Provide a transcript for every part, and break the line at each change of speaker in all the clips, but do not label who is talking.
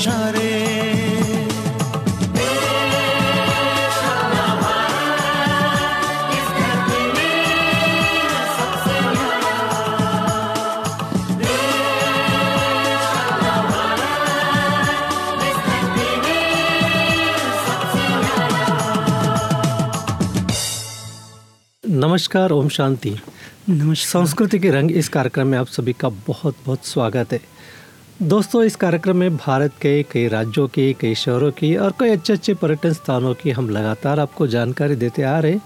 इशारे
नमस्कार ओम शांति।
नमस्कार।
संस्कृति के रंग इस कार्यक्रम में आप सभी का बहुत बहुत स्वागत है। दोस्तों इस कार्यक्रम में भारत के कई राज्यों की कई शहरों की और कई अच्छे अच्छे पर्यटन स्थानों की हम लगातार आपको जानकारी देते आ रहे हैं।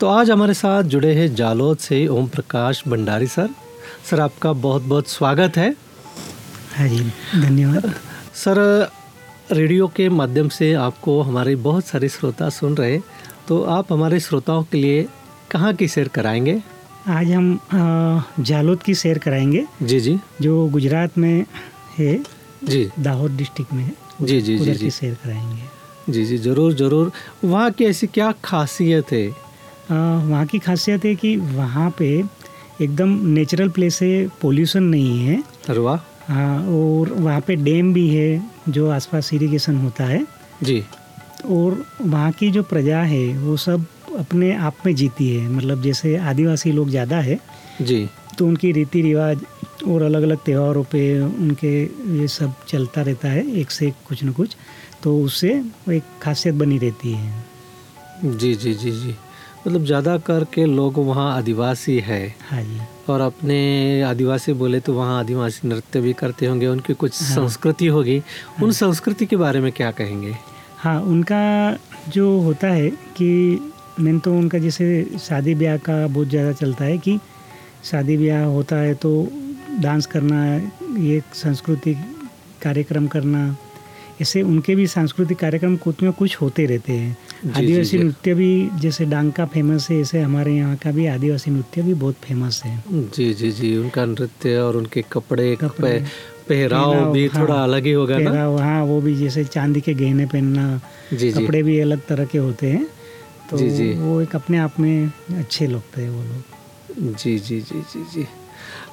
तो आज हमारे साथ जुड़े हैं जालोद से ओम प्रकाश भंडारी सर। सर आपका बहुत बहुत स्वागत है।
हाँ जी धन्यवाद।
सर रेडियो के माध्यम से आपको हमारे बहुत सारे श्रोता सुन रहे हैं। तो आप हमारे श्रोताओं के लिए कहाँ की सैर कराएँगे?
आज हम जालोद की सैर कराएँगे।
जी जी।
जो गुजरात में है।
जी।
दाहोद डिस्ट्रिक्ट में है।
जी जी जी जी।
की सैर कराएँगे।
जी जी ज़रूर ज़रूर। वहाँ की ऐसी क्या खासियत है?
वहाँ की खासियत है कि वहाँ पे एकदम नेचुरल प्लेस है पोल्यूशन नहीं है।
अरे वाह।
हाँ और वहाँ पे डैम भी है जो आसपास इरिगेशन होता है।
जी।
और वहाँ की जो प्रजा है वो सब अपने आप में जीती है। मतलब जैसे आदिवासी लोग ज़्यादा है
जी।
तो उनकी रीति रिवाज और अलग अलग त्योहारों पे उनके ये सब चलता रहता है एक से एक कुछ न कुछ तो उससे वो एक खासियत बनी रहती है।
जी जी जी जी। मतलब ज़्यादा करके लोग वहाँ आदिवासी है।
हाँ जी।
और अपने आदिवासी बोले तो वहाँ आदिवासी नृत्य भी करते होंगे उनकी कुछ हाँ। संस्कृति होगी। उन संस्कृति के बारे में क्या कहेंगे?
हाँ उनका जो होता है कि मैंने तो उनका जैसे शादी ब्याह का बहुत ज़्यादा चलता है कि शादी ब्याह होता है तो डांस करना ये सांस्कृतिक कार्यक्रम करना ऐसे उनके भी सांस्कृतिक कार्यक्रम कुछ में कुछ होते रहते हैं। आदिवासी नृत्य भी जैसे डांका फ़ेमस है ऐसे हमारे यहाँ का भी आदिवासी नृत्य भी बहुत फ़ेमस है।
जी जी जी उनका नृत्य और उनके कपड़े,
कपड़े,
पहराव भी
हाँ,
थोड़ा अलग ही होगा ना?
हाँ वो भी जैसे चांदी के गहने पहनना
जी।
कपड़े भी अलग तरह के होते हैं तो
जी, जी।
वो एक अपने आप में अच्छे लगते हैं वो लोग।
जी जी जी जी जी।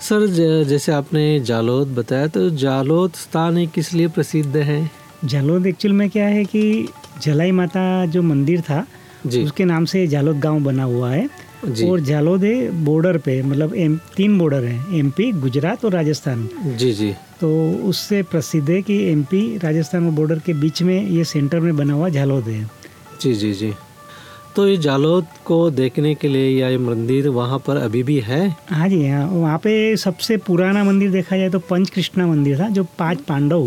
सर जैसे आपने जालोद बताया तो जालोद स्थान ही किस लिए प्रसिद्ध है?
जालोद एक्चुअल में क्या है कि जलाई माता जो मंदिर था
जी।
उसके नाम से जालोद गाँव बना हुआ है।
जी।
और जालोद बॉर्डर पे मतलब एम तीन बॉर्डर हैं एमपी गुजरात और राजस्थान।
जी जी।
तो उससे प्रसिद्ध है कि एमपी राजस्थान और बॉर्डर के बीच में ये सेंटर में बना हुआ जालोद है।
जी जी जी। तो ये जालोद को देखने के लिए या ये मंदिर वहाँ पर अभी भी है?
हाँ जी हाँ वहाँ पे सबसे पुराना मंदिर देखा जाए तो पंच कृष्णा मंदिर था जो पाँच पांडव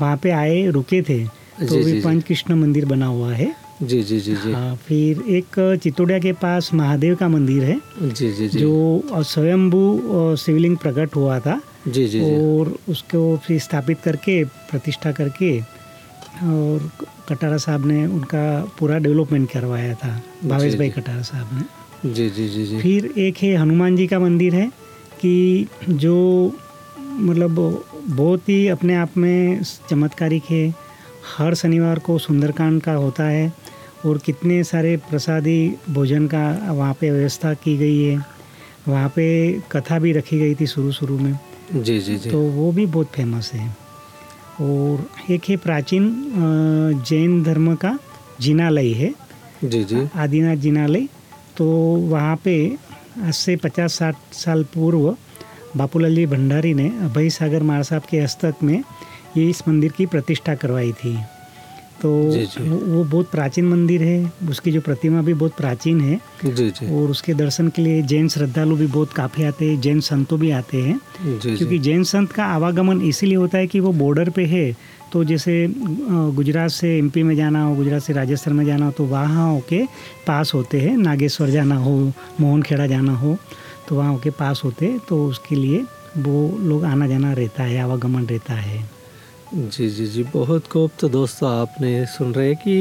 वहाँ पे आए रुके थे। तो भी पंच कृष्ण मंदिर बना हुआ है।
जी जी जी जी।
हाँ फिर एक चितोड़िया के पास महादेव का मंदिर है
जी जी जी।
जो स्वयंभू शिवलिंग प्रकट हुआ था।
जी जी जी।
और उसको फिर स्थापित करके प्रतिष्ठा करके और कटारा साहब ने उनका पूरा डेवलपमेंट करवाया था भावेश भाई कटारा साहब ने।
जी जी जी जी।
फिर एक है हनुमान जी का मंदिर है कि जो मतलब बहुत ही अपने आप में चमत्कारिक है। हर शनिवार को सुंदरकांड का होता है और कितने सारे प्रसादी भोजन का वहाँ पे व्यवस्था की गई है। वहाँ पे कथा भी रखी गई थी शुरू शुरू में।
जी जी जी।
तो वो भी बहुत फ़ेमस है। और एक है प्राचीन जैन धर्म का जिनालय है।
जी जी।
आदिनाथ जिनालय। तो वहाँ पे आज से पचास साठ साल पूर्व बापूलाल जी भंडारी ने अभय सागर महाराज साहब के हस्तक में ये इस मंदिर की प्रतिष्ठा करवाई थी। तो
जी, जी।
वो वो बहुत प्राचीन मंदिर है। उसकी जो प्रतिमा भी बहुत प्राचीन है।
जी जी।
और उसके दर्शन के लिए जैन श्रद्धालु भी बहुत काफ़ी आते हैं जैन संतों भी आते हैं। क्योंकि जैन संत का आवागमन इसीलिए होता है कि वो बॉर्डर पे है। तो जैसे गुजरात से एमपी में जाना हो गुजरात से राजस्थान में जाना हो तो वहाँ होके पास होते हैं। नागेश्वर जाना हो मोहनखेड़ा जाना हो तो वहाँ होके पास होते तो उसके लिए वो लोग आना जाना रहता है आवागमन रहता है।
जी जी जी, बहुत खूब तो दोस्तों आपने सुन रहे कि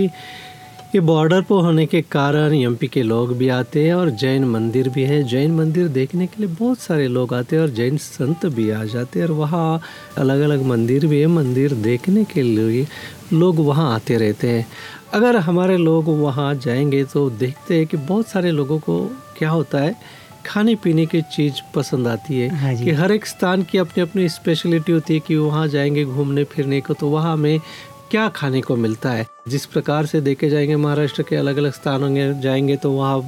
ये बॉर्डर पर होने के कारण एमपी के लोग भी आते हैं और जैन मंदिर भी है। जैन मंदिर देखने के लिए बहुत सारे लोग आते हैं और जैन संत भी आ जाते हैं और वहाँ अलग अलग मंदिर भी है। मंदिर देखने के लिए लोग वहाँ आते रहते हैं। अगर हमारे लोग वहाँ जाएँगे तो देखते हैं कि बहुत सारे लोगों को क्या होता है खाने पीने की चीज़ पसंद आती है
हाँ
कि हर एक स्थान की अपनी अपनी स्पेशलिटी होती है कि वहाँ जाएँगे घूमने फिरने को तो वहाँ हमें क्या खाने को मिलता है? जिस प्रकार से देखे जाएँगे महाराष्ट्र के अलग अलग स्थानों में जाएँगे तो वहाँ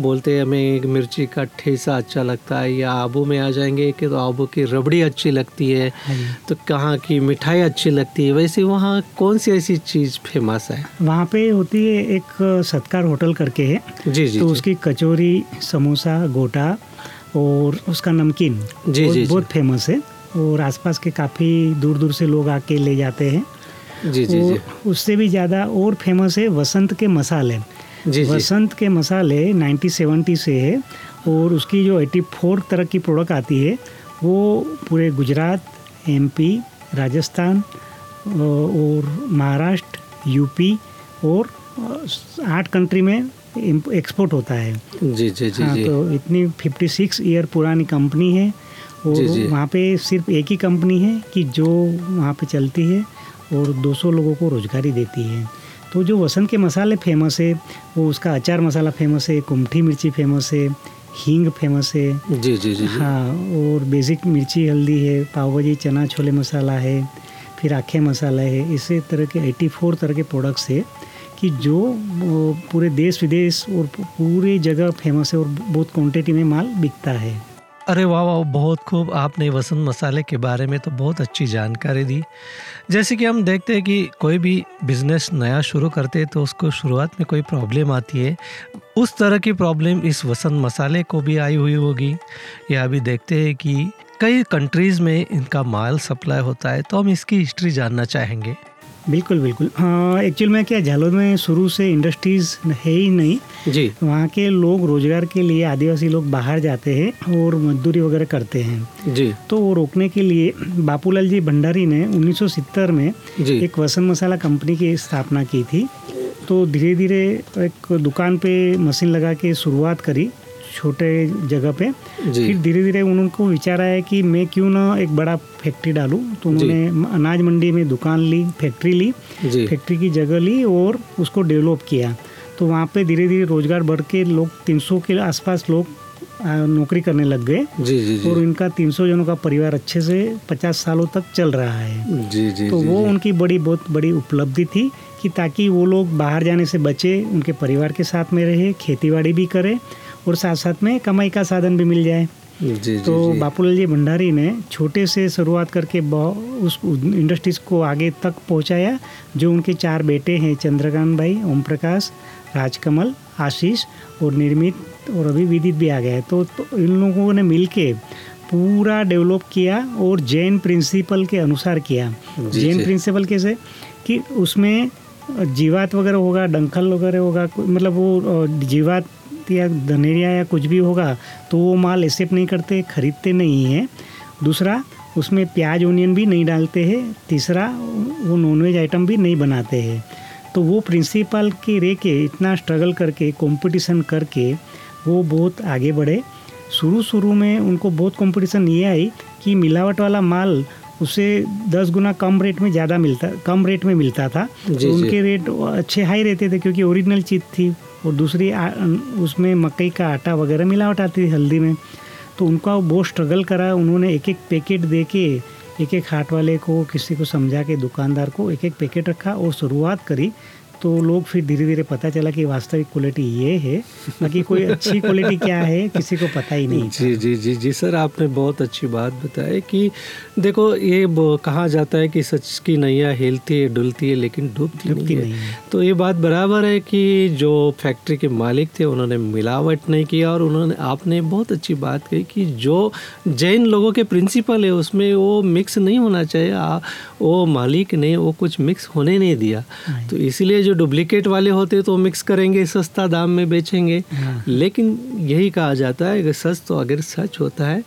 बोलते हैं हमें एक मिर्ची का ठेसा अच्छा लगता है या आबू में आ जाएँगे कि तो आबू की रबड़ी अच्छी लगती है
हाँ
तो कहाँ की मिठाई अच्छी लगती है? वैसे वहाँ कौन सी ऐसी चीज़ फ़ेमस है?
वहाँ पे होती है एक सत्कार होटल करके है।
जी जी
तो
जी।
उसकी कचौरी समोसा गोटा और उसका नमकीन
जी, जी, जी।
बहुत फ़ेमस है। और आसपास के काफ़ी दूर दूर से लोग आके ले जाते हैं।
जी जी जी।
उससे भी ज़्यादा और फ़ेमस है वसंत के मसाले।
जी जी।
वसंत के मसाले 1970 से है और उसकी जो 84 तरह की प्रोडक्ट आती है वो पूरे गुजरात एमपी राजस्थान और महाराष्ट्र यूपी और आठ कंट्री में एक्सपोर्ट होता है।
जी जी जी
हाँ तो इतनी 56 ईयर पुरानी कंपनी है और। वहाँ पे सिर्फ़ एक ही कंपनी है कि जो वहाँ पे चलती है। और 200 लोगों को रोजगारी देती है। तो जो वसंत के मसाले फ़ेमस है वो उसका अचार मसाला फ़ेमस है कुमठी मिर्ची फ़ेमस है हींग फ़ेमस है।
जी जी जी
हाँ और बेसिक मिर्ची हल्दी है पाव भाजी चना छोले मसाला है फिर आखे मसाला है। इसी तरह के 84 तरह के प्रोडक्ट्स है कि जो पूरे देश विदेश और पूरी जगह फ़ेमस है और बहुत क्वांटिटी में माल बिकता है।
अरे वाह वाह, बहुत खूब। आपने वसंत मसाले के बारे में तो बहुत अच्छी जानकारी दी। जैसे कि हम देखते हैं कि कोई भी बिज़नेस नया शुरू करते हैं तो उसको शुरुआत में कोई प्रॉब्लम आती है, उस तरह की प्रॉब्लम इस वसंत मसाले को भी आई हुई होगी। या अभी देखते हैं कि कई कंट्रीज़ में इनका माल सप्लाई होता है तो हम इसकी हिस्ट्री जानना चाहेंगे।
बिल्कुल बिल्कुल। हाँ एक्चुअल में क्या झालोद में शुरू से इंडस्ट्रीज़ है ही नहीं।
जी।
वहाँ के लोग रोज़गार के लिए आदिवासी लोग बाहर जाते हैं और मजदूरी वगैरह करते हैं।
जी।
तो वो रोकने के लिए बापूलाल जी भंडारी ने 1970 में
जी।
एक वसंत मसाला कंपनी की स्थापना की थी। तो धीरे धीरे एक दुकान पे मशीन लगा के शुरुआत करी। छोटे जगह पे। फिर धीरे धीरे उनको विचार आया कि मैं क्यों ना एक बड़ा फैक्ट्री डालूं। तो उन्होंने अनाज मंडी में दुकान ली फैक्ट्री ली फैक्ट्री की जगह ली और उसको डेवलप किया। तो वहाँ पे धीरे धीरे रोज़गार बढ़ के लोग 300 के आसपास लोग नौकरी करने लग गए।
जी जी जी.
और इनका 300 जनों का परिवार अच्छे से 50 सालों तक चल रहा है।
जी जी
तो
जी,
वो
जी।
उनकी बड़ी बहुत बड़ी उपलब्धि थी कि ताकि वो लोग बाहर जाने से बचे उनके परिवार के साथ में रहे खेतीबाड़ी भी करे और साथ साथ में कमाई का साधन भी मिल जाए।
जी
तो बापूलाल जी भंडारी ने छोटे से शुरुआत करके उस इंडस्ट्रीज़ को आगे तक पहुँचाया जो उनके चार बेटे हैं चंद्रकांत भाई ओम प्रकाश राजकमल आशीष और निर्मित और अभी विदित भी आ गया है। तो, तो इन लोगों ने मिलके पूरा डेवलप किया और जैन प्रिंसिपल के अनुसार किया। जैन प्रिंसिपल कैसे? कि उसमें जीवात वगैरह होगा डंखल वगैरह होगा मतलब वो अ, जीवात या धनेरिया या कुछ भी होगा तो वो माल एक्सेप्ट नहीं करते, खरीदते नहीं हैं। दूसरा, उसमें प्याज ओनियन भी नहीं डालते हैं। तीसरा, वो नॉनवेज आइटम भी नहीं बनाते हैं। तो वो प्रिंसिपल के रे के इतना स्ट्रगल करके कंपटीशन करके, वो बहुत आगे बढ़े। शुरू शुरू में उनको बहुत कंपटीशन ये आई कि मिलावट वाला माल उसे दस गुना कम रेट में ज़्यादा मिलता कम रेट में मिलता था।
जी,
तो। उनके रेट अच्छे हाई रहते थे क्योंकि ओरिजिनल चीज़ थी। और दूसरी आ, उसमें मकई का आटा वगैरह मिलावट आती थी हल्दी में। तो उनका बहुत स्ट्रगल करा। उन्होंने एक एक पैकेट दे के एक एक हाट वाले को किसी को समझा के दुकानदार को एक एक पैकेट रखा और शुरुआत करी। तो लोग फिर धीरे धीरे पता चला कि वास्तविक क्वालिटी ये है बाकी कोई अच्छी क्वालिटी क्या है किसी को पता ही नहीं
जी जी जी जी सर आपने बहुत अच्छी बात बताई कि देखो ये कहा जाता है कि सच की नैया हिलती है डुलती है लेकिन डूबती नहीं, नहीं है। तो ये बात बराबर है कि जो फैक्ट्री के मालिक थे उन्होंने मिलावट नहीं किया और उन्होंने आपने बहुत अच्छी बात कही कि जो जैन लोगों के प्रिंसिपल है उसमें वो मिक्स नहीं होना चाहिए। वो मालिक ने वो कुछ मिक्स होने नहीं दिया। तो इसीलिए जो डुप्लीकेट वाले होते तो मिक्स करेंगे सस्ता दाम में बेचेंगे। हाँ। लेकिन यही कहा जाता है कि सच तो अगर सच होता है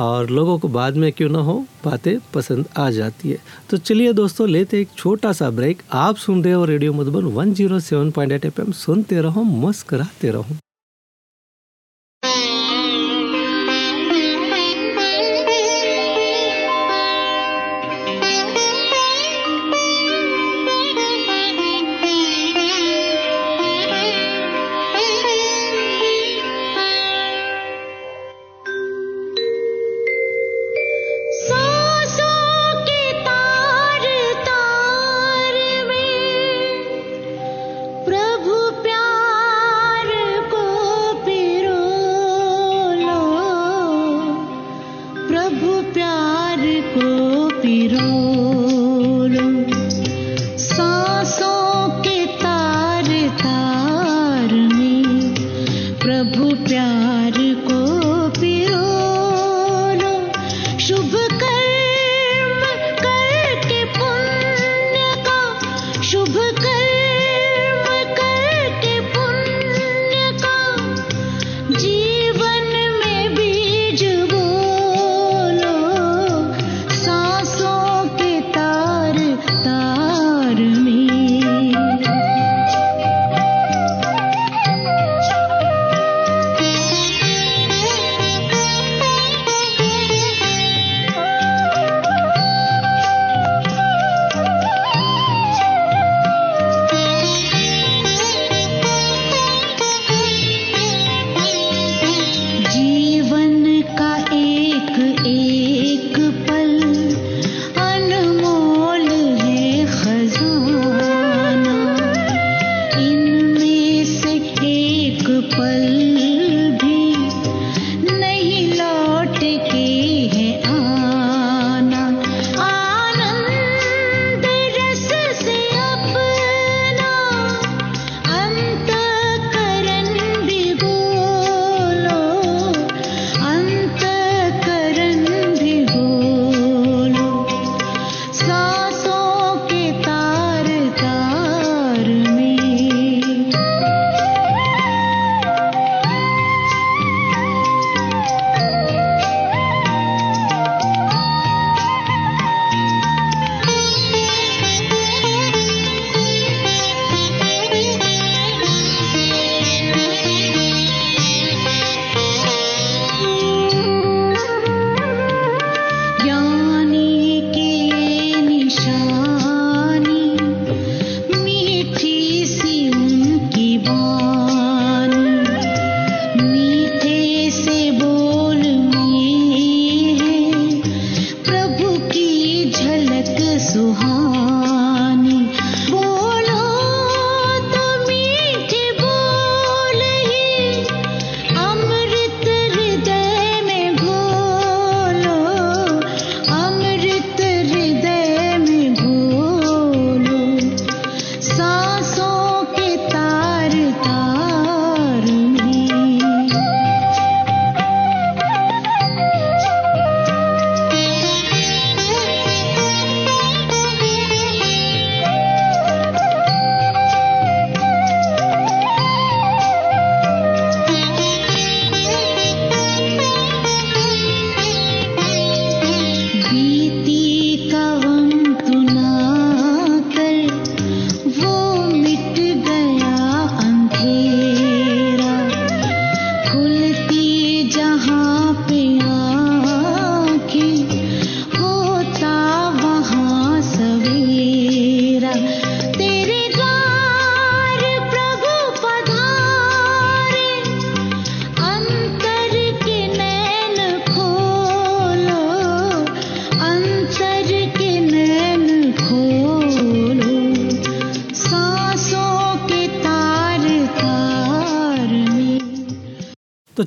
और लोगों को बाद में क्यों ना हो बातें पसंद आ जाती है। तो चलिए दोस्तों लेते एक छोटा सा ब्रेक आप सुन रहे हो रेडियो मधुबन 107.8 एफएम सुनते रहो मुस्कराते रहो।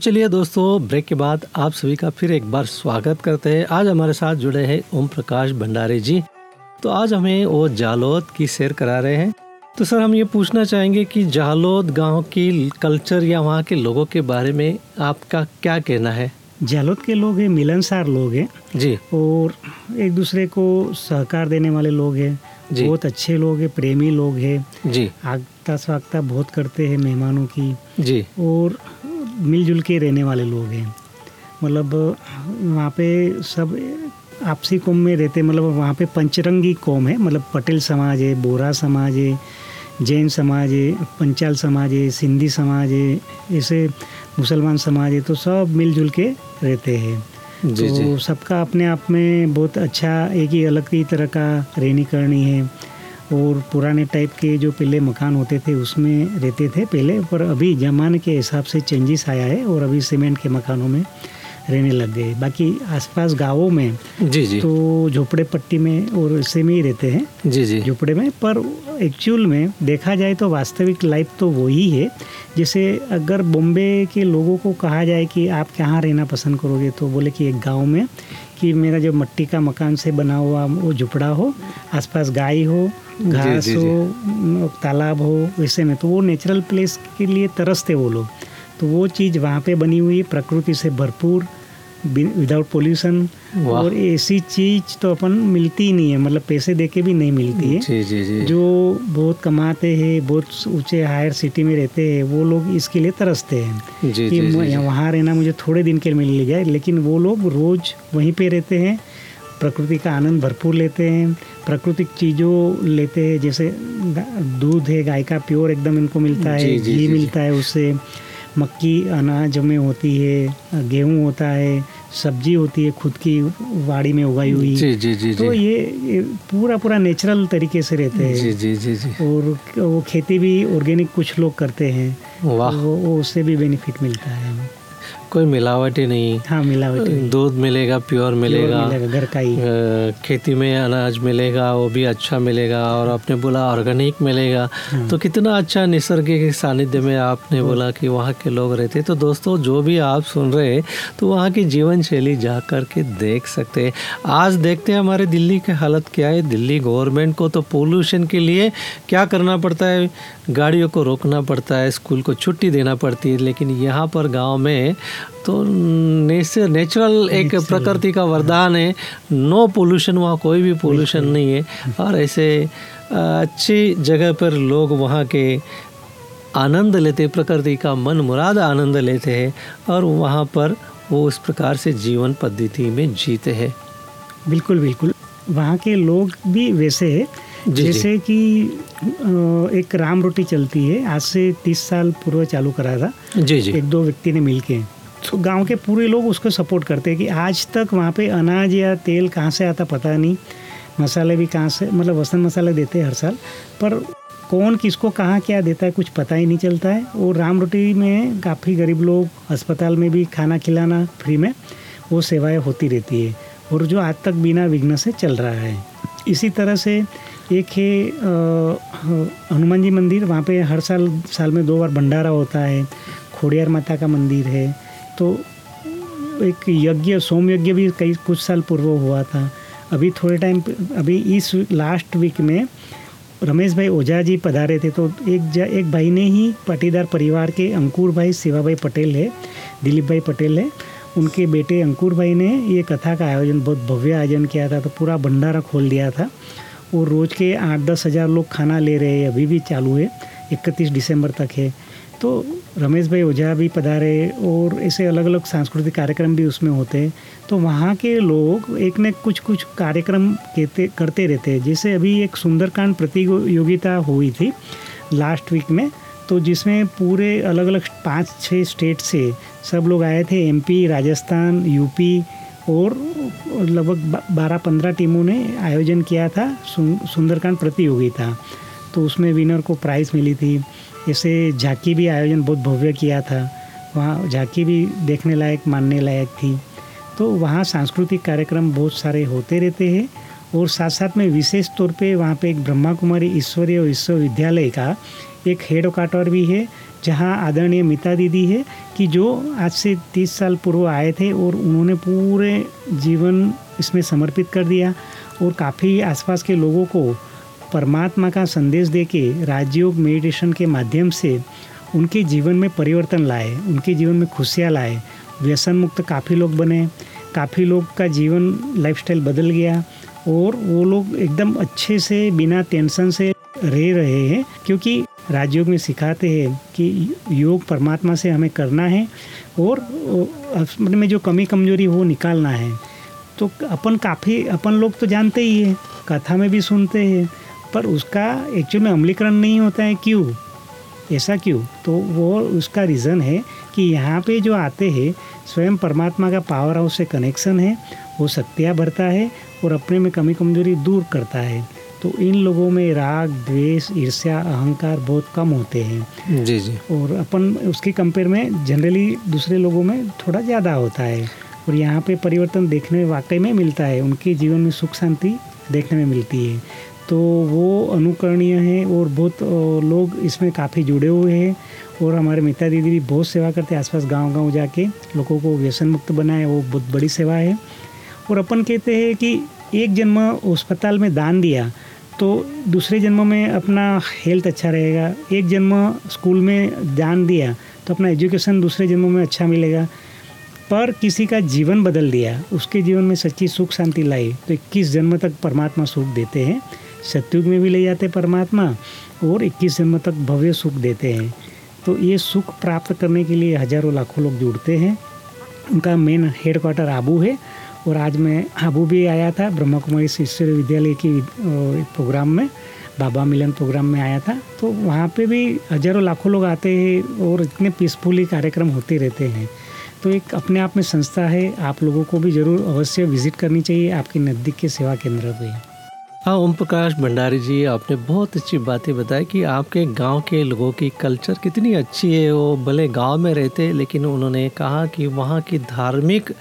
चलिए दोस्तों ब्रेक के बाद आप सभी का फिर एक बार स्वागत करते हैं। आज हमारे साथ जुड़े हैं ओम प्रकाश भंडारी जी। तो आज हमें वो जालोद की सैर करा रहे हैं। तो सर हम ये पूछना चाहेंगे कि जालोद गाँव की कल्चर या वहाँ के लोगों के बारे में आपका क्या कहना है?
जालोद के लोग हैं मिलनसार लोग हैं।
जी।
और एक दूसरे को सहकार देने वाले लोग हैं।
जी।
बहुत अच्छे लोग हैं प्रेमी लोग हैं।
जी।
आगता स्वागता बहुत करते हैं मेहमानों की।
जी।
और मिलजुल के रहने वाले लोग हैं। मतलब वहाँ पे सब आपसी कौम में रहते मतलब वहाँ पे पंचरंगी कौम है। मतलब पटेल समाज है बोरा समाज है जैन समाज है पंचाल समाज है सिंधी समाज है ऐसे मुसलमान समाज है। तो सब मिलजुल के रहते हैं।
जी
तो
जी।
सबका अपने आप में बहुत अच्छा एक ही अलग ही तरह का रहनी करनी है। और पुराने टाइप के जो पहले मकान होते थे उसमें रहते थे पहले पर अभी ज़माने के हिसाब से चेंजेस आया है और अभी सीमेंट के मकानों में रहने लग गए बाकी आसपास गाँवों में
जी जी।
तो झोपड़े पट्टी में और ऐसे में ही रहते हैं
जी जी।
झोपड़े में पर एक्चुअल में देखा जाए तो वास्तविक लाइफ तो वही है। जैसे अगर बॉम्बे के लोगों को कहा जाए कि आप कहाँ रहना पसंद करोगे तो बोले कि एक गाँव में कि मेरा जो मट्टी का मकान से बना हुआ वो झुपड़ा हो आसपास गाय हो घास। हो तालाब हो वैसे में तो वो नेचुरल प्लेस के लिए तरसते वो लोग तो वो चीज़ वहाँ पे बनी हुई प्रकृति से भरपूर विदाउट पोल्यूशन और ऐसी चीज़ तो अपन मिलती ही नहीं है मतलब पैसे दे के भी नहीं मिलती है।
जी जी जी।
जो बहुत कमाते हैं बहुत ऊँचे हायर सिटी में रहते हैं वो लोग इसके लिए तरसते हैं
जी
कि
जी
वहाँ रहना मुझे थोड़े दिन के लिए मिल जाए लेकिन वो लोग रोज वहीं पे रहते हैं प्रकृति का आनंद भरपूर लेते हैं प्राकृतिक चीज़ों लेते हैं जैसे दूध है गाय का प्योर एकदम इनको मिलता है घी। मिलता है उससे मक्की अनाज में होती है गेहूँ होता है सब्ज़ी होती है खुद की वाड़ी में उगाई हुई।
जी जी जी
तो ये पूरा पूरा नेचुरल तरीके से रहते हैं।
जी जी जी जी।
और वो खेती भी ऑर्गेनिक कुछ लोग करते हैं।
वाह।
वो, वो उससे भी बेनिफिट मिलता है।
कोई मिलावटी नहीं।
हाँ मिलावट।
दूध मिलेगा प्योर मिलेगा।
घर का ही।
खेती में अनाज मिलेगा वो भी अच्छा मिलेगा और आपने बोला ऑर्गेनिक मिलेगा।
हाँ।
तो कितना अच्छा निसर्ग के सानिध्य में आपने बोला कि वहाँ के लोग रहते तो दोस्तों जो भी आप सुन रहे हैं तो वहाँ की जीवन शैली जा कर के देख सकते हैं। आज देखते हैं हमारे दिल्ली की हालत क्या है। दिल्ली गवर्नमेंट को तो पोल्यूशन के लिए क्या करना पड़ता है? गाड़ियों को रोकना पड़ता है स्कूल को छुट्टी देना पड़ती है। लेकिन यहाँ पर गाँव में तो नेचर नेचुरल एक प्रकृति का वरदान है। नो पोल्यूशन वहाँ कोई भी पोल्यूशन नहीं है। और ऐसे अच्छी जगह पर लोग वहाँ के आनंद लेते प्रकृति का मन मुराद आनंद लेते हैं और वहाँ पर वो उस प्रकार से जीवन पद्धति में जीते हैं।
बिल्कुल बिल्कुल। वहाँ के लोग भी वैसे है।
जी।
जैसे कि एक राम रोटी चलती है। आज से तीस साल पूर्व चालू करा था।
जी जी।
एक दो व्यक्ति ने मिल के तो गाँव के पूरे लोग उसको सपोर्ट करते हैं कि आज तक वहाँ पे अनाज या तेल कहाँ से आता पता नहीं। मसाले भी कहाँ से मतलब वसन मसाले देते हैं हर साल। पर कौन किसको कहाँ क्या देता है कुछ पता ही नहीं चलता है। और राम रोटी में काफ़ी गरीब लोग, अस्पताल में भी खाना खिलाना फ्री में, वो सेवाएँ होती रहती है। और जो आज तक बिना विघ्न से चल रहा है। इसी तरह से एक है हनुमान जी मंदिर, वहाँ पे हर साल साल में दो बार भंडारा होता है। खोड़ियार माता का मंदिर है। तो एक यज्ञ सोम यज्ञ भी कई कुछ साल पूर्व हुआ था। अभी थोड़े टाइम अभी इस लास्ट वीक में रमेश भाई ओझा जी पधारे थे तो एक जा, एक भाई ने ही पाटीदार परिवार के अंकुर भाई सेवा भाई पटेल है दिलीप भाई पटेल है उनके बेटे अंकुर भाई ने ये कथा का आयोजन बहुत भव्य आयोजन किया था तो पूरा भंडारा खोल दिया था। और रोज़ के आठ दस हज़ार लोग खाना ले रहे हैं अभी भी चालू है इकतीस दिसंबर तक है। तो रमेश भाई ओझा भी पधारे और ऐसे अलग अलग सांस्कृतिक कार्यक्रम भी उसमें होते हैं। तो वहाँ के लोग एक न कुछ कुछ कार्यक्रम कहते, करते रहते हैं। जैसे अभी एक सुंदरकांड प्रतियोगिता हुई थी लास्ट वीक में तो जिसमें पूरे अलग अलग पाँच छः स्टेट से सब लोग आए थे एमपी राजस्थान यूपी और लगभग बारह, पंद्रह टीमों ने आयोजन किया था सुंदरकांड प्रतियोगिता। तो उसमें विनर को प्राइज़ मिली थी। ऐसे झांकी भी आयोजन बहुत भव्य किया था। वहाँ झांकी भी देखने लायक, मानने लायक थी। तो वहाँ सांस्कृतिक कार्यक्रम बहुत सारे होते रहते हैं और साथ साथ में विशेष तौर पे वहाँ पे एक ब्रह्मा कुमारी ईश्वरीय विश्वविद्यालय का एक हेड क्वार्टर भी है, जहाँ आदरणीय मिता दीदी है कि जो आज से तीस साल पूर्व आए थे और उन्होंने पूरे जीवन इसमें समर्पित कर दिया और काफ़ी आसपास के लोगों को परमात्मा का संदेश दे के राजयोग मेडिटेशन के माध्यम से उनके जीवन में परिवर्तन लाए, उनके जीवन में खुशियाँ लाए व्यसन मुक्त काफ़ी लोग बने, काफ़ी लोग का जीवन लाइफस्टाइल बदल गया और वो लोग एकदम अच्छे से बिना टेंशन से रह रहे हैं क्योंकि राजयोग में सिखाते हैं कि योग परमात्मा से हमें करना है और अपने में जो कमी कमज़ोरी वो निकालना है। तो अपन काफ़ी, अपन लोग तो जानते ही हैं, कथा में भी सुनते हैं। पर उसका एक्चुअल में अमलीकरण नहीं होता है क्यों? ऐसा क्यों? तो वो उसका रीज़न है कि यहाँ पे जो आते हैं स्वयं परमात्मा का पावर हाउस से कनेक्शन है वो सत्या भरता है और अपने में कमी कमज़ोरी दूर करता है। तो इन लोगों में राग द्वेष ईर्ष्या अहंकार बहुत कम होते हैं।
जी जी।
और अपन उसके कंपेयर में जनरली दूसरे लोगों में थोड़ा ज़्यादा होता है। और यहाँ पे परिवर्तन देखने में वाकई में मिलता है। उनके जीवन में सुख शांति देखने में मिलती है। तो वो अनुकरणीय है और बहुत लोग इसमें काफ़ी जुड़े हुए हैं और हमारे मिता दीदी भी बहुत सेवा करते हैं आसपास गाँव गाँव जाके, लोगों को व्यसन मुक्त बनाए, वो बहुत बड़ी सेवा है। और अपन कहते हैं कि एक जन्म अस्पताल में दान दिया तो दूसरे जन्म में अपना हेल्थ अच्छा रहेगा, एक जन्म स्कूल में दान दिया तो अपना एजुकेशन दूसरे जन्मों में अच्छा मिलेगा। पर किसी का जीवन बदल दिया, उसके जीवन में सच्ची सुख शांति लाई तो इक्कीस जन्म तक परमात्मा सुख देते हैं। सत्युग में भी ले जाते परमात्मा और इक्कीस जन्म तक भव्य सुख देते हैं। तो ये सुख प्राप्त करने के लिए हज़ारों लाखों लोग जुड़ते हैं। उनका मेन हेड क्वार्टर आबू है और आज मैं आबू भी आया था ब्रह्मा कुमारी ईश्वर विद्यालय की प्रोग्राम में, बाबा मिलन प्रोग्राम में आया था। तो वहाँ पे भी हज़ारों लाखों लोग आते हैं और इतने पीसफुली कार्यक्रम होते रहते हैं। तो एक अपने आप में संस्था है, आप लोगों को भी ज़रूर अवश्य विज़िट करनी चाहिए आपके नज़दीक के सेवा केंद्र पर
हाँ ओम प्रकाश भंडारी जी, आपने बहुत अच्छी बातें बताई कि आपके गाँव के लोगों की कल्चर कितनी अच्छी है। वो भले गाँव में रहते, लेकिन उन्होंने कहा कि वहाँ की धार्मिक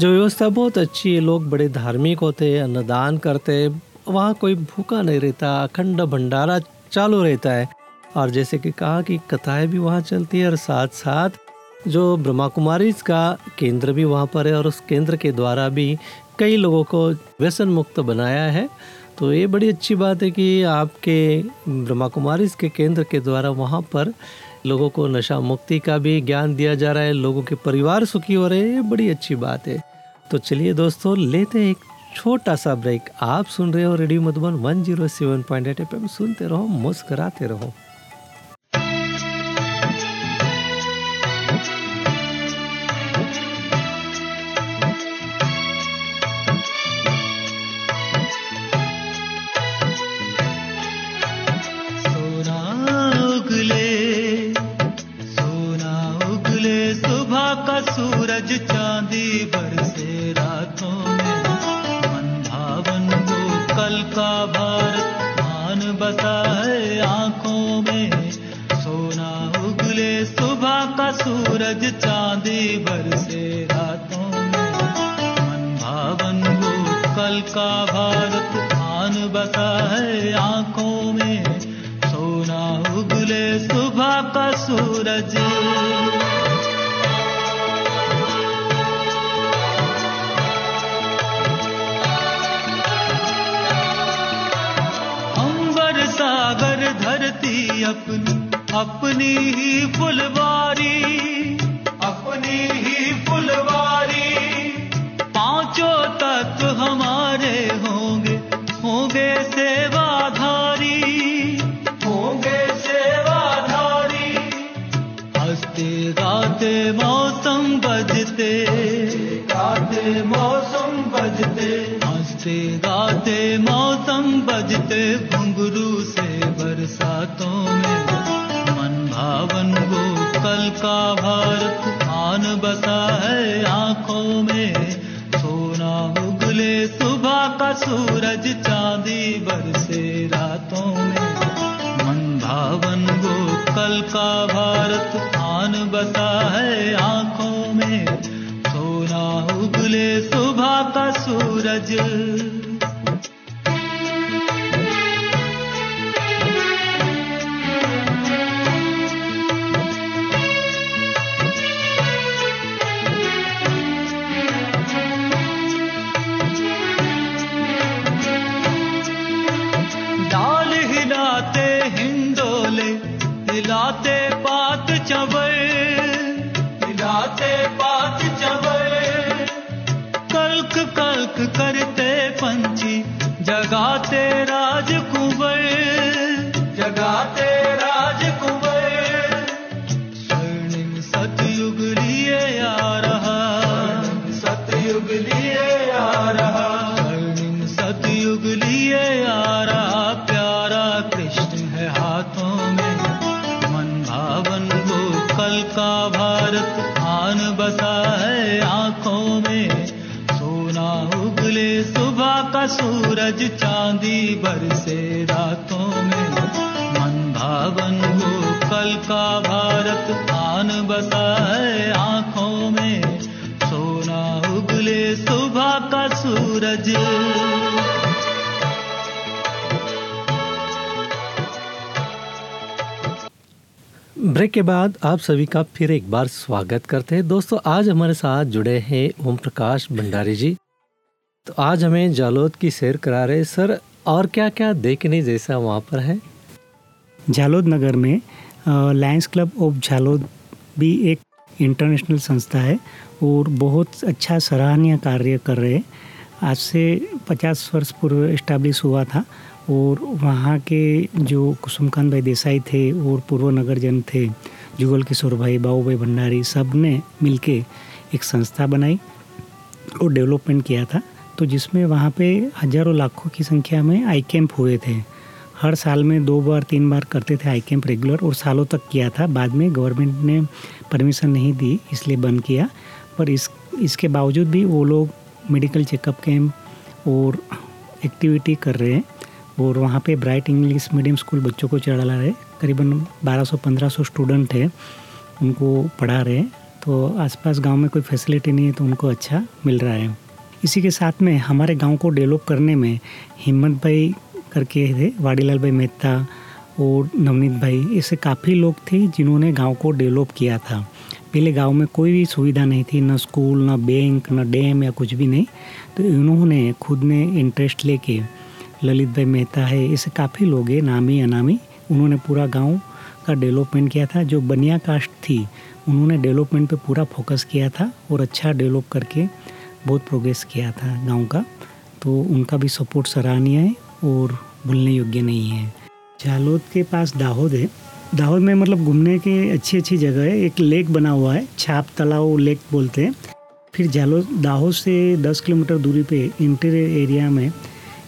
जो व्यवस्था बहुत अच्छी है। लोग बड़े धार्मिक होते हैं, अन्नदान करते हैं। वहाँ कोई भूखा नहीं रहता, अखंड भंडारा चालू रहता है। और जैसे कि कहा कि कथाएँ भी वहाँ चलती है और साथ साथ जो ब्रह्मा कुमारी का केंद्र भी वहाँ पर है और उस केंद्र के द्वारा भी कई लोगों को व्यसन मुक्त बनाया है। तो ये बड़ी अच्छी बात है कि आपके ब्रह्मा कुमारी के केंद्र के द्वारा वहाँ पर लोगों को नशा मुक्ति का भी ज्ञान दिया जा रहा है, लोगों के परिवार सुखी हो रहे हैं, ये बड़ी अच्छी बात है। तो चलिए दोस्तों, लेते हैं एक छोटा सा ब्रेक। आप सुन रहे हो radio Madhuban one zero seven point eight F सुनते रहो, मुस्कराते रहो। बजते। गाते मौसम बजते। हँसते गाते मौसम बजते। घुंगरू से बरसातों में मन भावन वो कल का भारत। आन बसा है आँखों में। सोना उगले सुबह का सूरज। चांदी बरसे रातों में मन भावन वो कल का भारत। आन बसा है आँखों निकले सुबह का सूरज।
ब्रेक के बाद आप सभी का फिर एक बार स्वागत करते हैं। दोस्तों आज हमारे साथ जुड़े हैं ओम प्रकाश भंडारी जी। तो आज हमें जालोद की सैर करा रहे सर और क्या क्या देखने जैसा वहाँ पर है?
झालोद नगर में लायंस क्लब ऑफ़ झालोद भी एक इंटरनेशनल संस्था है और बहुत अच्छा सराहनीय कार्य कर रहे हैं। आज से 50 वर्ष पूर्व इस्टेब्लिश हुआ था और वहाँ के जो कुसुमकांत भाई देसाई थे और पूर्व नगर जन थे, जुगल किशोर भाई बाबू भाई भंडारी सबने मिल एक संस्था बनाई और डेवलपमेंट किया था। तो जिसमें वहाँ पे हज़ारों लाखों की संख्या में आई कैंप हुए थे। हर साल में दो बार, तीन बार करते थे आई कैंप रेगुलर और सालों तक किया था। बाद में गवर्नमेंट ने परमिशन नहीं दी, इसलिए बंद किया। पर इस, इसके बावजूद भी वो लोग मेडिकल चेकअप कैंप और एक्टिविटी कर रहे हैं और वहाँ पे ब्राइट इंग्लिश मीडियम स्कूल बच्चों को चढ़ा ला रहे करीबन 1200-1500 स्टूडेंट है, उनको पढ़ा रहे हैं। तो आसपास गाँव में कोई फैसिलिटी नहीं है तो उनको अच्छा मिल रहा है। इसी के साथ में हमारे गाँव को डेवलप करने में हिम्मत भाई करके थे, वाड़ीलाल भाई मेहता और नवनीत भाई। ऐसे काफ़ी लोग थे जिन्होंने गाँव को डेवलप किया था। पहले गाँव में कोई भी सुविधा नहीं थी, न स्कूल, न बैंक, न डैम या कुछ भी नहीं। तो इन्होंने खुद ने इंटरेस्ट लेके ललित भाई मेहता है, ऐसे काफ़ी लोग हैं, नामी, अनामी, उन्होंने पूरा गाँव का डेवलपमेंट किया था। जो बनिया कास्ट थी, उन्होंने डेवलपमेंट पे पूरा फोकस किया था और अच्छा डेवलप करके बहुत प्रोग्रेस किया था गाँव का। तो उनका भी सपोर्ट सराहनीय है और भूलने योग्य नहीं है। जालोद के पास दाहोद है। दाहोद में मतलब घूमने के अच्छी अच्छी जगह है। एक लेक बना हुआ है, छाप तालाब लेक बोलते हैं। फिर झालोद दाहोद से 10 किलोमीटर दूरी पे इंटीरियर एरिया में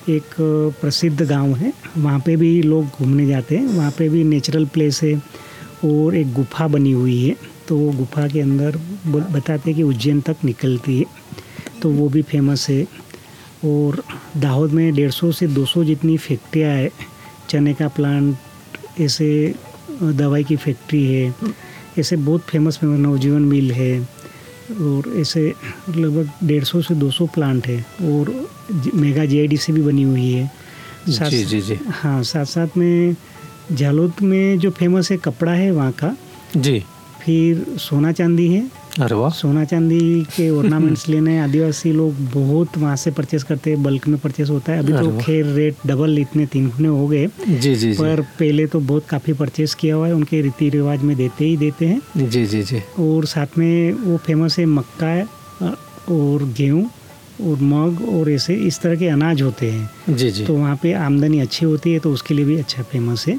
एक प्रसिद्ध गाँव है। वहाँ पे भी लोग घूमने जाते हैं। वहाँ पे भी नेचुरल प्लेस है और एक गुफा बनी हुई है। तो वो गुफा के अंदर बताते हैं कि उज्जैन तक निकलती है। तो वो भी फ़ेमस है। और दाहोद में डेढ़ सौ से दो सौ जितनी फैक्ट्रियाँ है। चने का प्लांट ऐसे दवाई की फैक्ट्री है। ऐसे बहुत फ़ेमस फ़ेमस नवजीवन मिल है और ऐसे लगभग डेढ़ सौ से दो सौ प्लांट है और मेगा जी भी बनी हुई है।
साथ, जी जी जी।
हाँ साथ साथ में झालोद में जो फ़ेमस है कपड़ा है वहाँ का
जी।
फिर सोना चांदी है
अरे वाह।
सोना चांदी के ऑर्नामेंट्स लेने आदिवासी लोग बहुत वहाँ से परचेस करते हैं बल्क में परचेस होता है। अभी तो खैर रेट डबल इतने तीन गुने हो गए।
जी जी
पर जी। पहले तो बहुत काफ़ी परचेस किया हुआ है। उनके रीति रिवाज में देते ही देते हैं।
जी जी जी।
और साथ में वो फ़ेमस है मक्का और गेहूँ और मग और ऐसे इस तरह के अनाज होते हैं।
जी जी।
तो वहाँ पे आमदनी अच्छी होती है तो उसके लिए भी अच्छा फ़ेमस है।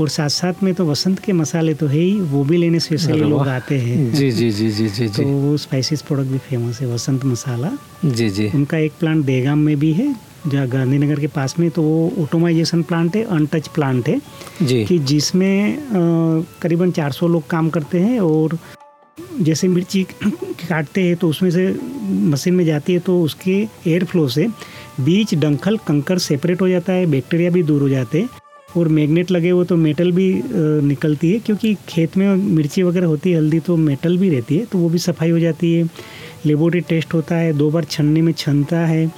और साथ साथ में तो वसंत के मसाले तो है ही वो भी लेने स्पेशली लोग आते हैं।
जी जी जी जी जी
तो वो स्पाइसिस प्रोडक्ट भी फ़ेमस है वसंत मसाला।
जी जी।
उनका एक प्लांट देगाम में भी है जहाँ गांधीनगर के पास में तो वो ऑटोमाइजेशन प्लांट है अनटच प्लांट है
जी।
कि जिसमें करीबन 400 लोग काम करते हैं और जैसे मिर्ची काटते हैं तो उसमें से मशीन में जाती है तो उसके एयर फ्लो से बीच डंखल कंकर सेपरेट हो जाता है बैक्टीरिया भी दूर हो जाते हैं। और मैग्नेट लगे हुए तो मेटल भी निकलती है, क्योंकि खेत में मिर्ची वगैरह होती है हल्दी तो मेटल भी रहती है तो वो भी सफ़ाई हो जाती है। लेबोरेटरी टेस्ट होता है, दो बार छनने में छनता है।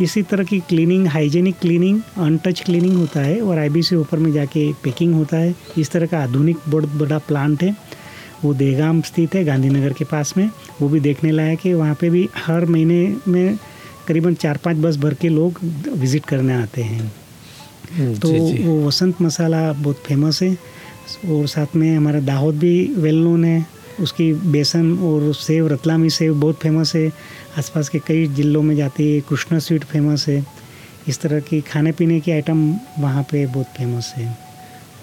इसी तरह की cleaning, hygienic cleaning, untouch cleaning होता है, और आई से ऊपर में जाके पैकिंग होता है। इस तरह का आधुनिक बहुत बड़ा प्लांट है। वो देगाम स्थित है, गांधीनगर के पास में। वो भी देखने लायक है। वहाँ पे भी हर महीने में करीबन चार पाँच बस भर के लोग विज़िट करने आते हैं। तो वो वसंत मसाला बहुत फ़ेमस है। और साथ में हमारा दाहोद भी वेल नोन है। उसकी बेसन और सेव रतलामी सेव बहुत फ़ेमस है। आसपास के कई ज़िलों में जाती है कृष्णा स्वीट फ़ेमस है। इस तरह की खाने पीने की आइटम वहाँ पे बहुत फ़ेमस है।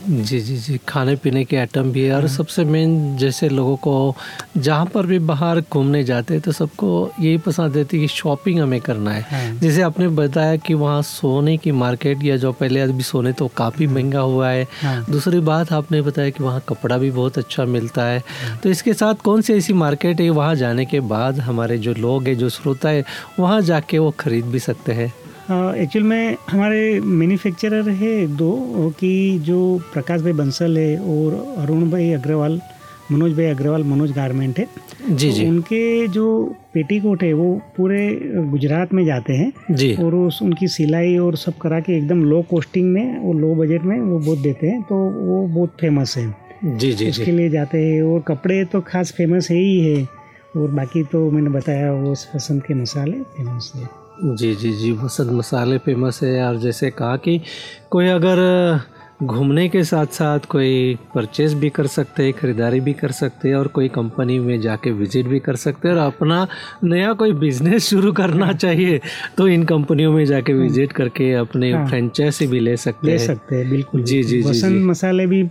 जी जी जी खाने पीने के आइटम भी है। और सबसे मेन जैसे लोगों को जहाँ पर भी बाहर घूमने जाते हैं तो सबको यही पसंद रहती है कि शॉपिंग हमें करना है।
हाँ।
जैसे आपने बताया कि वहाँ सोने की मार्केट या जो पहले अभी सोने तो काफ़ी महँगा हुआ है।
हाँ।
दूसरी बात आपने बताया कि वहाँ कपड़ा भी बहुत अच्छा मिलता है। तो इसके साथ कौन सी ऐसी मार्केट है वहाँ जाने के बाद हमारे जो लोग हैं जो श्रोता है वहाँ जाके वो खरीद भी सकते हैं?
एक्चुअल में हमारे मैन्युफैक्चरर है दो कि जो प्रकाश भाई बंसल है और अरुण भाई अग्रवाल मनोज भाई अग्रवाल मनोज गारमेंट है।
जी जी।
उनके जो पेटीकोट है वो पूरे गुजरात में जाते हैं
जी।
और उस उनकी सिलाई और सब करा के एकदम लो कॉस्टिंग में और लो बजट में वो बहुत देते हैं तो वो बहुत फ़ेमस है।
जी जी
उसके
जी
लिए जाते हैं और कपड़े तो खास फ़ेमस है ही है। और बाकी तो मैंने बताया वो पसंद के मसाले फ़ेमस है।
जी जी जी वसंत मसाले फ़ेमस है और जैसे कहा कि कोई अगर घूमने के साथ साथ कोई परचेज भी कर सकते हैं खरीदारी भी कर सकते हैं और कोई कंपनी में जाके विज़िट भी कर सकते हैं और अपना नया कोई बिज़नेस शुरू करना चाहिए तो इन कंपनियों में जाके विज़िट करके अपने
हाँ।
फ्रेंचाइजी भी ले सकते
ले
हैं
सकते हैं बिल्कुल
जी, जी, जी,
वसंत
जी।
मसाले भी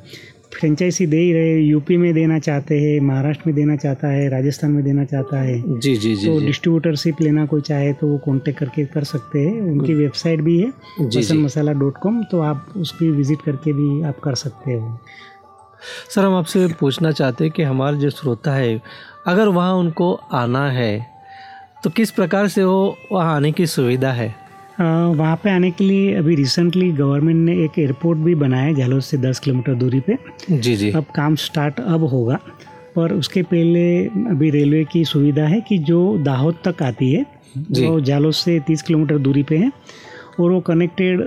फ्रेंचाइजी दे ही रहे यूपी में देना चाहते हैं महाराष्ट्र में देना चाहता है राजस्थान में देना चाहता है।
जी जी जी
तो डिस्ट्रीब्यूटरशिप लेना कोई चाहे तो वो कांटेक्ट करके कर सकते हैं। उनकी वेबसाइट भी है
जी,
मसाला डॉट कॉम तो आप उसकी विज़िट करके भी आप कर सकते हो।
सर हम आपसे पूछना चाहते हैं कि हमारे जो श्रोता है अगर वहाँ उनको आना है तो किस प्रकार से वो वहाँ आने की सुविधा है?
वहाँ पे आने के लिए अभी रिसेंटली गवर्नमेंट ने एक एयरपोर्ट भी बनाया है से 10 किलोमीटर दूरी पे
जी जी
अब काम स्टार्ट अब होगा पर उसके पहले अभी रेलवे की सुविधा है कि जो दाहोद तक आती है
जी।
जालोद से 30 किलोमीटर दूरी पे है और वो कनेक्टेड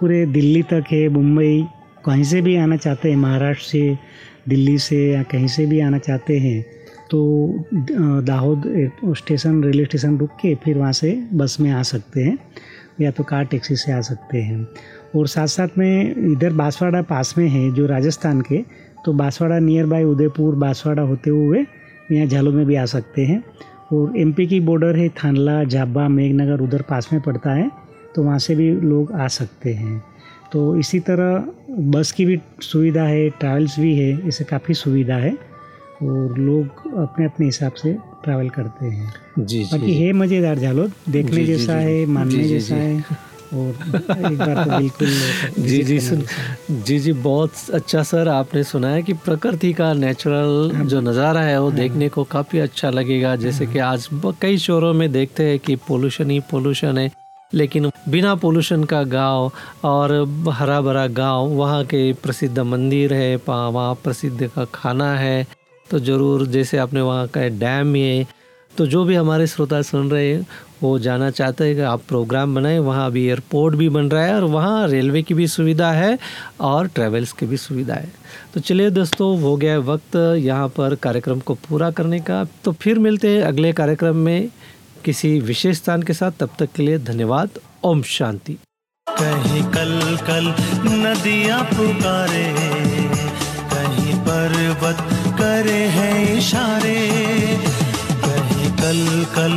पूरे दिल्ली तक है मुंबई कहीं से भी आना चाहते हैं महाराष्ट्र से दिल्ली से या कहीं से भी आना चाहते हैं तो दाहोद स्टेशन, रेलवे स्टेशन रुक के फिर वहाँ से बस में आ सकते हैं, या तो कार टैक्सी से आ सकते हैं। और साथ साथ में इधर बांसवाड़ा पास में है, जो राजस्थान के तो बांसवाड़ा नियर बाय उदयपुर, बांसवाड़ा होते हुए यहाँ झालो में भी आ सकते हैं। और एमपी की बॉर्डर है, थानला झाबा मेघनगर, उधर पास में पड़ता है तो वहाँ से भी लोग आ सकते हैं। तो इसी तरह बस की भी सुविधा है, ट्रैवल्स भी है, इसे काफ़ी सुविधा है। और लोग अपने अपने हिसाब से ट्रैवल करते हैं।
जी
बाकी है मज़ेदार झालोद देखने जैसा
जी।
है मानने जैसा
जी।
है और एक बार तो बिल्कुल
जी जी सुन जी जी बहुत अच्छा सर आपने सुना है कि प्रकृति का नेचुरल जो नज़ारा है वो देखने को काफ़ी अच्छा लगेगा। जैसे कि आज कई शोरों में देखते हैं कि पोल्यूशन ही पोल्यूशन है लेकिन बिना पोल्यूशन का गाँव और हरा भरा गाँव वहाँ के प्रसिद्ध मंदिर है वहाँ प्रसिद्ध का खाना है। तो ज़रूर जैसे आपने वहाँ का डैम ये तो जो भी हमारे श्रोता सुन रहे हैं, वो जाना चाहते हैं कि आप प्रोग्राम बनाएँ। वहाँ अभी एयरपोर्ट भी बन रहा है और वहाँ रेलवे की भी सुविधा है और ट्रेवल्स की भी सुविधा है। तो चलिए दोस्तों, हो गया वक्त यहाँ पर कार्यक्रम को पूरा करने का। तो फिर मिलते हैं अगले कार्यक्रम में किसी विशेष स्थान के साथ। तब तक के लिए धन्यवाद। ओम शांति।
कहीं कल कल नदियाँ पुकारे, कहीं पर्वत इशारे, कहीं कल कल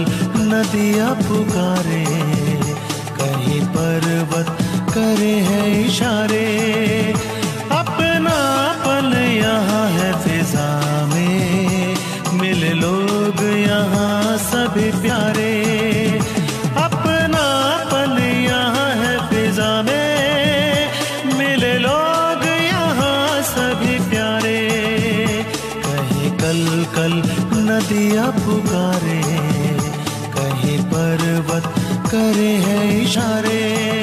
नदिया पुकारे, कहीं पर्वत करे हैं इशारे, अपना पल यहाँ है फिजा में, मिल लोग यहाँ सभी प्यारे। पर्वत हैं इशारे।